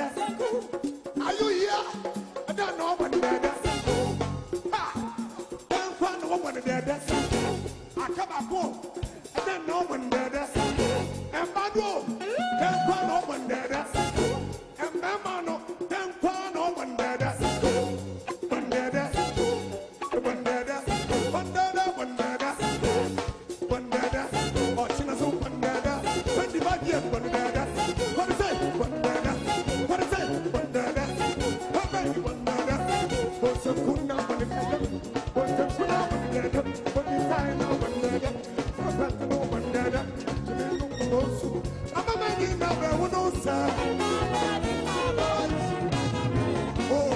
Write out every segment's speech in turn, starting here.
Are you here? I don't know what the Ha! Don't find there. I come back home. I don't know when there. And can't find no one there. And my mano. Don't find no one there. When there. When there. When there. When there. When there. Watching us open there. 25 years when there.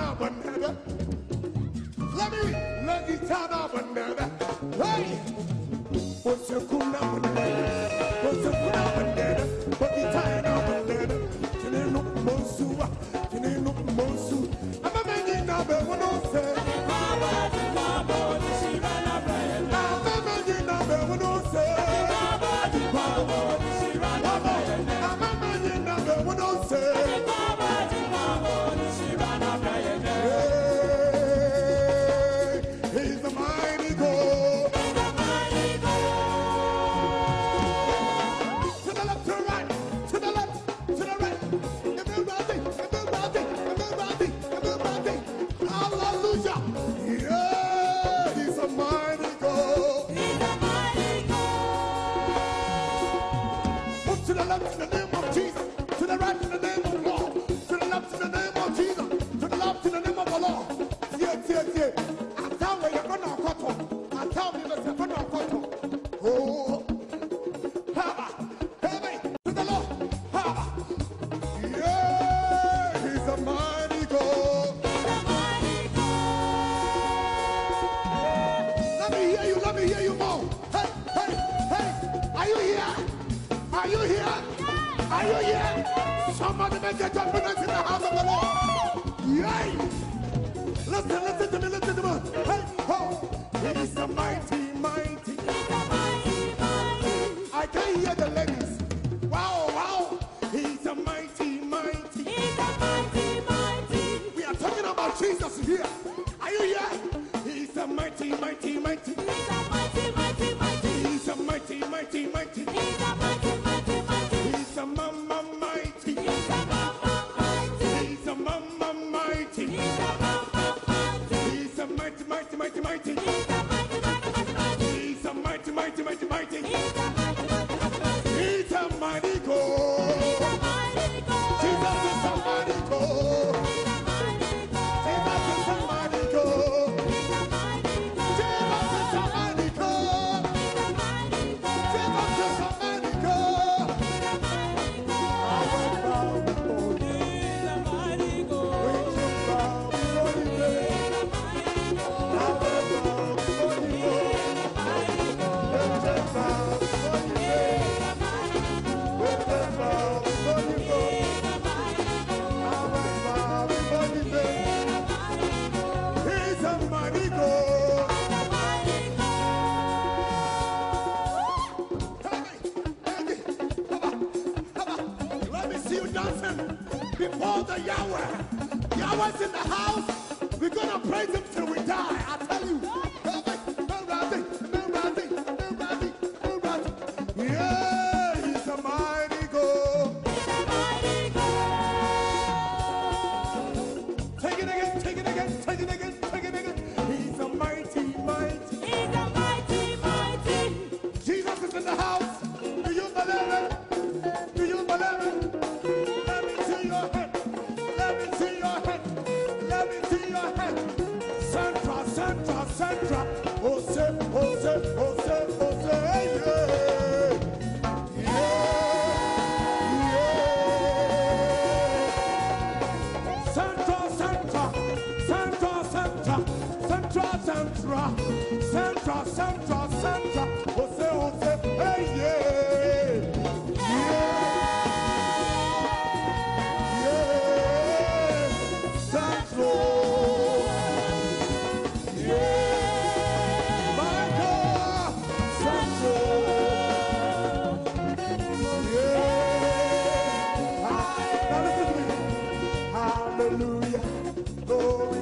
Let me Let me lagi tana bandada. Hey, what's your kuna bandada? What's your kuna bandada? What's your tana bandada? you here? Somebody make a judgment in the house of the Lord. Yay! Listen, listen to me, listen to me. Hey, ho! He's the mighty, mighty. I can hear the ladies. Wow, wow. He's a mighty, mighty. He's a mighty, mighty. We are talking about Jesus here. Are you here? He's a mighty, mighty, mighty. He's a mighty, mighty, mighty. He's a mighty, mighty, mighty. see you dancing before the Yahweh. Yahweh's in the house. We're going to praise him till we die. I tell you. Hallelujah. Glory.